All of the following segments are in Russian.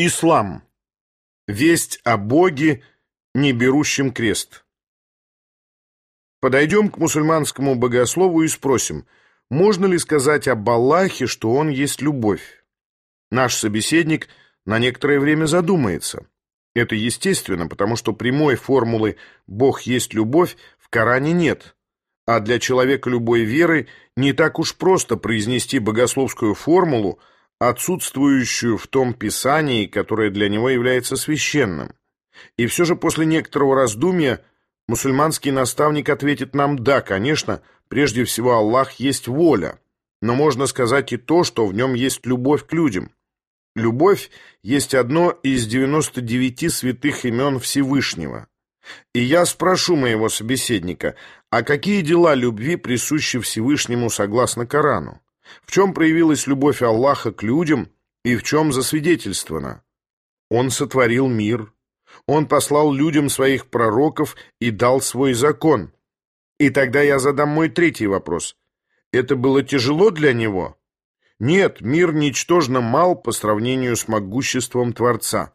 Ислам. Весть о Боге, не берущем крест. Подойдем к мусульманскому богослову и спросим, можно ли сказать об Аллахе, что Он есть любовь? Наш собеседник на некоторое время задумается. Это естественно, потому что прямой формулы «Бог есть любовь» в Коране нет, а для человека любой веры не так уж просто произнести богословскую формулу, отсутствующую в том писании, которое для него является священным. И все же после некоторого раздумья мусульманский наставник ответит нам «да, конечно, прежде всего Аллах есть воля, но можно сказать и то, что в нем есть любовь к людям». Любовь есть одно из 99 святых имен Всевышнего. И я спрошу моего собеседника, а какие дела любви присущи Всевышнему согласно Корану? В чем проявилась любовь Аллаха к людям и в чем засвидетельствована? Он сотворил мир. Он послал людям своих пророков и дал свой закон. И тогда я задам мой третий вопрос. Это было тяжело для него? Нет, мир ничтожно мал по сравнению с могуществом Творца.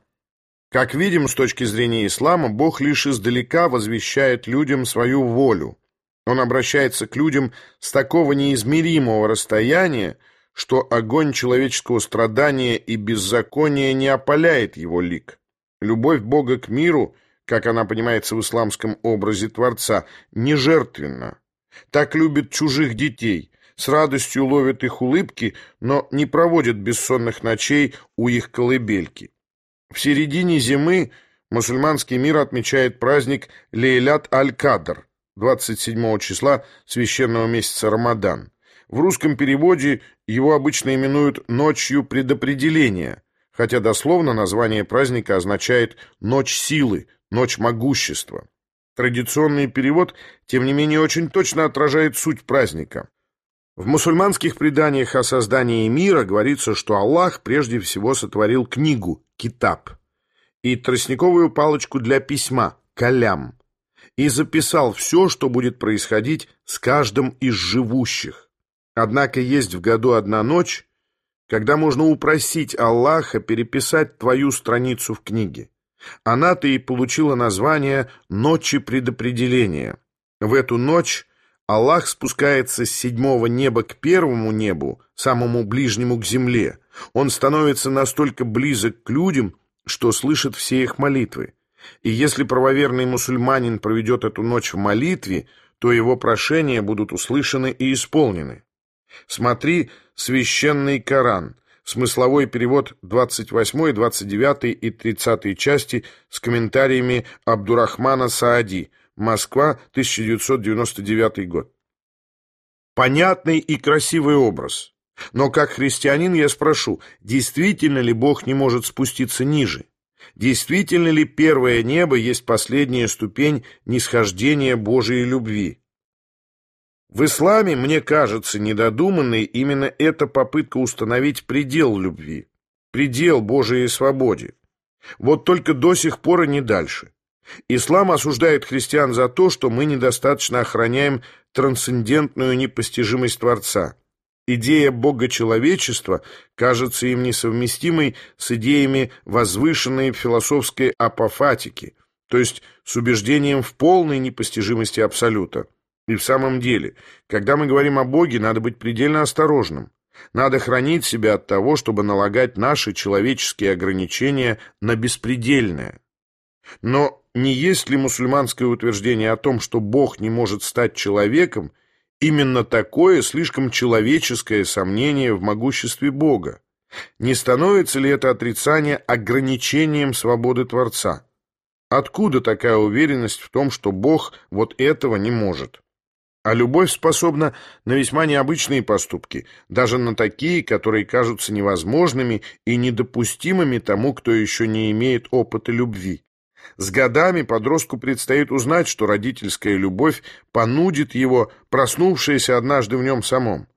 Как видим, с точки зрения ислама, Бог лишь издалека возвещает людям свою волю. Он обращается к людям с такого неизмеримого расстояния, что огонь человеческого страдания и беззакония не опаляет его лик. Любовь Бога к миру, как она понимается в исламском образе Творца, не жертвенна. Так любит чужих детей, с радостью ловит их улыбки, но не проводит бессонных ночей у их колыбельки. В середине зимы мусульманский мир отмечает праздник Лейлят Аль-Кадр – 27 числа священного месяца Рамадан. В русском переводе его обычно именуют «ночью предопределения», хотя дословно название праздника означает «ночь силы», «ночь могущества». Традиционный перевод, тем не менее, очень точно отражает суть праздника. В мусульманских преданиях о создании мира говорится, что Аллах прежде всего сотворил книгу, китаб, и тростниковую палочку для письма, калям, и записал все, что будет происходить с каждым из живущих. Однако есть в году одна ночь, когда можно упросить Аллаха переписать твою страницу в книге. Она-то и получила название «Ночи предопределения». В эту ночь Аллах спускается с седьмого неба к первому небу, самому ближнему к земле. Он становится настолько близок к людям, что слышит все их молитвы. И если правоверный мусульманин проведет эту ночь в молитве, то его прошения будут услышаны и исполнены. Смотри «Священный Коран», смысловой перевод 28, 29 и 30 части с комментариями Абдурахмана Саади, Москва, 1999 год. Понятный и красивый образ. Но как христианин я спрошу, действительно ли Бог не может спуститься ниже? Действительно ли первое небо есть последняя ступень нисхождения Божией любви? В исламе, мне кажется, недодуманной именно эта попытка установить предел любви, предел Божией свободе. Вот только до сих пор и не дальше. Ислам осуждает христиан за то, что мы недостаточно охраняем трансцендентную непостижимость Творца. Идея богочеловечества кажется им несовместимой с идеями возвышенной философской апофатики, то есть с убеждением в полной непостижимости Абсолюта. И в самом деле, когда мы говорим о Боге, надо быть предельно осторожным. Надо хранить себя от того, чтобы налагать наши человеческие ограничения на беспредельное. Но не есть ли мусульманское утверждение о том, что Бог не может стать человеком, Именно такое слишком человеческое сомнение в могуществе Бога. Не становится ли это отрицание ограничением свободы Творца? Откуда такая уверенность в том, что Бог вот этого не может? А любовь способна на весьма необычные поступки, даже на такие, которые кажутся невозможными и недопустимыми тому, кто еще не имеет опыта любви. С годами подростку предстоит узнать, что родительская любовь понудит его, проснувшееся однажды в нем самом.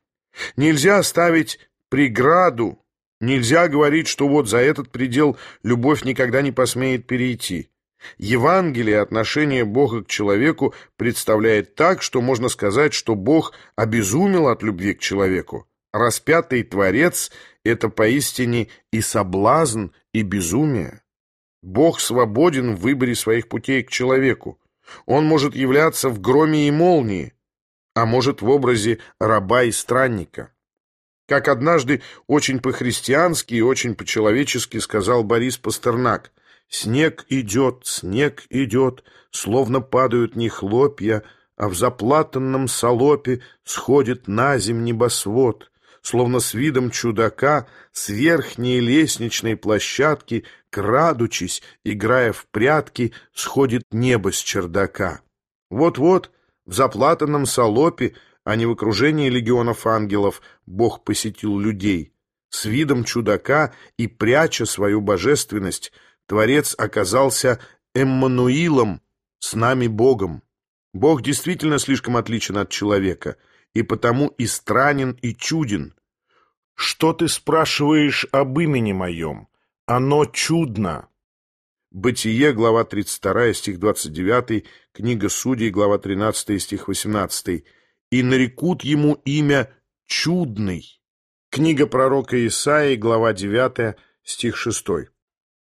Нельзя ставить преграду, нельзя говорить, что вот за этот предел любовь никогда не посмеет перейти. Евангелие отношение Бога к человеку представляет так, что можно сказать, что Бог обезумел от любви к человеку, Распятый Творец — это поистине и соблазн, и безумие. Бог свободен в выборе своих путей к человеку. Он может являться в громе и молнии, а может в образе раба и странника. Как однажды очень по-христиански и очень по-человечески сказал Борис Пастернак, «Снег идет, снег идет, словно падают не хлопья, а в заплатанном салопе сходит на зем небосвод, словно с видом чудака с верхней лестничной площадки, крадучись, играя в прятки, сходит небо с чердака. Вот-вот, в заплатанном салопе, а не в окружении легионов ангелов, Бог посетил людей. С видом чудака и пряча свою божественность, Творец оказался Эммануилом, с нами Богом. Бог действительно слишком отличен от человека, и потому и странен, и чуден. Что ты спрашиваешь об имени моем? Оно чудно. Бытие, глава 32, стих 29, книга Судей, глава 13, стих 18. «И нарекут ему имя Чудный». Книга пророка Исаии, глава 9, стих 6.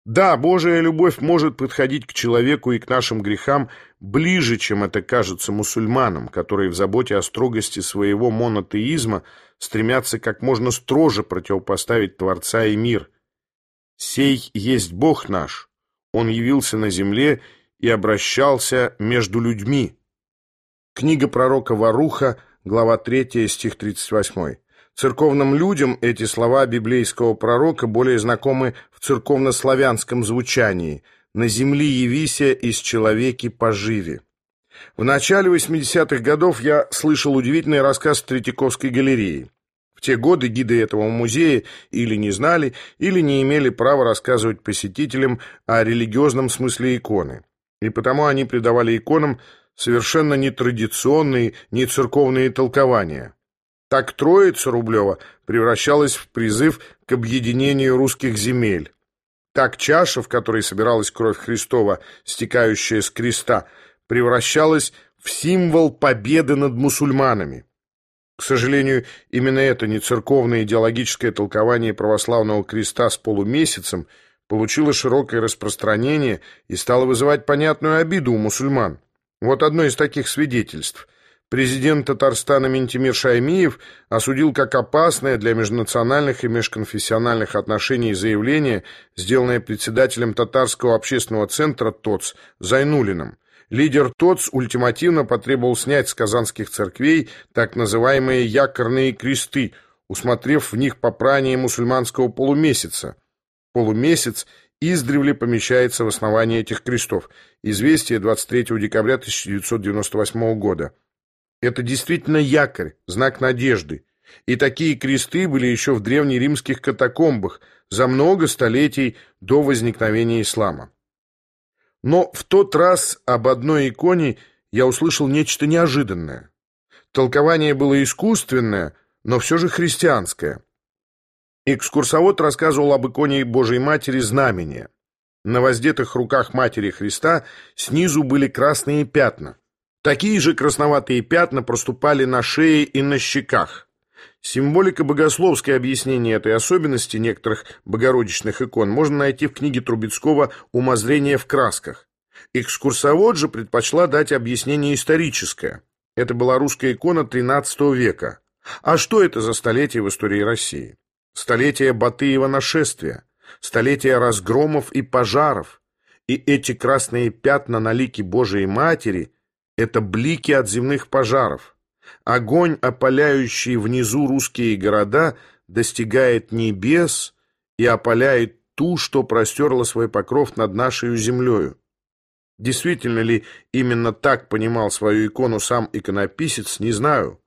Да, Божия любовь может подходить к человеку и к нашим грехам ближе, чем это кажется мусульманам, которые в заботе о строгости своего монотеизма стремятся как можно строже противопоставить Творца и мир. «Сей есть Бог наш, Он явился на земле и обращался между людьми». Книга пророка Варуха, глава 3, стих 38. Церковным людям эти слова библейского пророка более знакомы в церковнославянском звучании «На земли явися, из человеки поживи». В начале 80-х годов я слышал удивительный рассказ Третьяковской галереи. В те годы гиды этого музея или не знали, или не имели права рассказывать посетителям о религиозном смысле иконы. И потому они придавали иконам совершенно нетрадиционные, не церковные толкования. Так Троица Рублева превращалась в призыв к объединению русских земель. Так чаша, в которой собиралась кровь Христова, стекающая с креста, превращалась в символ победы над мусульманами. К сожалению, именно это нецерковное идеологическое толкование православного креста с полумесяцем получило широкое распространение и стало вызывать понятную обиду у мусульман. Вот одно из таких свидетельств – президент Татарстана Ментимир Шаймиев осудил как опасное для межнациональных и межконфессиональных отношений заявление, сделанное председателем Татарского общественного центра ТОЦ Зайнулиным. Лидер ТОЦ ультимативно потребовал снять с казанских церквей так называемые якорные кресты, усмотрев в них попрание мусульманского полумесяца. Полумесяц издревле помещается в основании этих крестов. Известие 23 декабря 1998 года. Это действительно якорь, знак надежды. И такие кресты были еще в древнеримских катакомбах за много столетий до возникновения ислама. Но в тот раз об одной иконе я услышал нечто неожиданное. Толкование было искусственное, но все же христианское. Экскурсовод рассказывал об иконе Божией Матери знамения. На воздетых руках Матери Христа снизу были красные пятна. Такие же красноватые пятна проступали на шее и на щеках. Символика богословское объяснение этой особенности некоторых богородичных икон можно найти в книге Трубецкого «Умозрение в красках». Экскурсовод же предпочла дать объяснение историческое. Это была русская икона XIII века. А что это за столетие в истории России? Столетие Батыева нашествия, столетие разгромов и пожаров. И эти красные пятна на лике Божией Матери – это блики от земных пожаров. Огонь, опаляющий внизу русские города, достигает небес и опаляет ту, что простерла свой покров над нашей землею. Действительно ли именно так понимал свою икону сам иконописец, не знаю.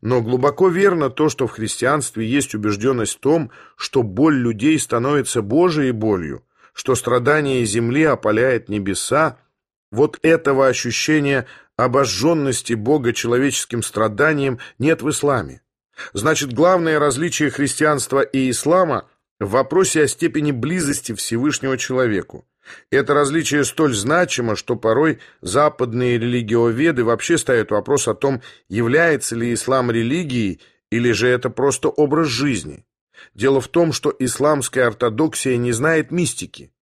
Но глубоко верно то, что в христианстве есть убежденность в том, что боль людей становится Божией болью, что страдание земли опаляет небеса. Вот этого ощущения обожженности Бога человеческим страданием нет в исламе. Значит, главное различие христианства и ислама в вопросе о степени близости Всевышнего человеку. Это различие столь значимо, что порой западные религиоведы вообще ставят вопрос о том, является ли ислам религией Или же это просто образ жизни? Дело в том, что исламская ортодоксия не знает мистики.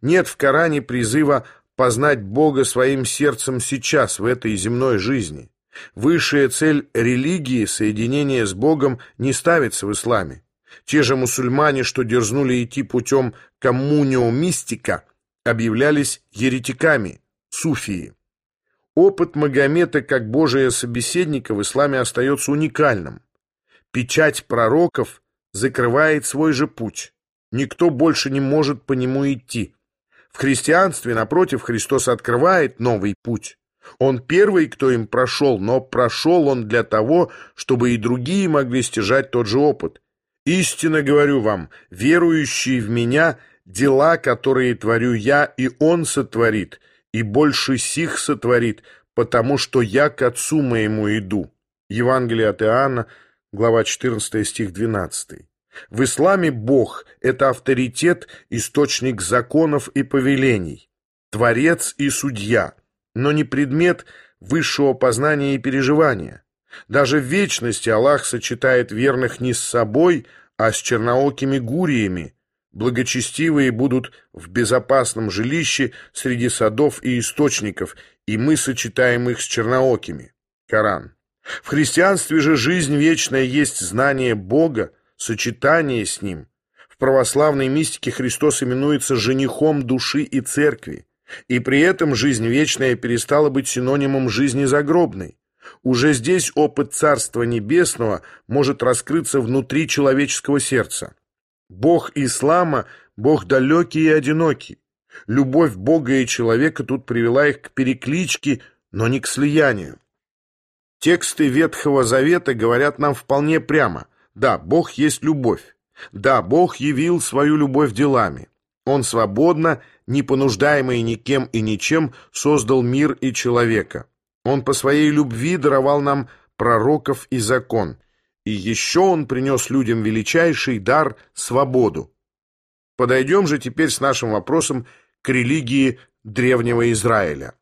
Нет в Коране призыва познать Бога своим сердцем сейчас, в этой земной жизни. Высшая цель религии, соединение с Богом, не ставится в исламе. Те же мусульмане, что дерзнули идти путем коммунио мистика, объявлялись еретиками, суфии. Опыт Магомета как Божия собеседника в исламе остается уникальным. Печать пророков закрывает свой же путь. Никто больше не может по нему идти. В христианстве, напротив, Христос открывает новый путь. Он первый, кто им прошел, но прошел он для того, чтобы и другие могли стяжать тот же опыт. Истинно говорю вам, верующий в меня, дела, которые творю я, и он сотворит, и больше сих сотворит, потому что я к Отцу моему иду». Евангелие от Иоанна, глава 14, стих 12. В исламе Бог – это авторитет, источник законов и повелений, творец и судья, но не предмет высшего познания и переживания. Даже в вечности Аллах сочетает верных не с собой, а с черноокими гуриями, Благочестивые будут в безопасном жилище среди садов и источников, и мы сочетаем их с черноокими. Коран. В христианстве же жизнь вечная есть знание Бога, сочетание с Ним. В православной мистике Христос именуется женихом души и церкви, и при этом жизнь вечная перестала быть синонимом жизни загробной. Уже здесь опыт Царства Небесного может раскрыться внутри человеческого сердца. Бог ислама – Бог далекий и одинокий. Любовь Бога и человека тут привела их к перекличке, но не к слиянию. Тексты Ветхого Завета говорят нам вполне прямо. Да, Бог есть любовь. Да, Бог явил свою любовь делами. Он свободно, не понуждаемый никем и ничем, создал мир и человека. Он по своей любви даровал нам пророков и закон – и еще он принес людям величайший дар – свободу. Подойдем же теперь с нашим вопросом к религии древнего Израиля.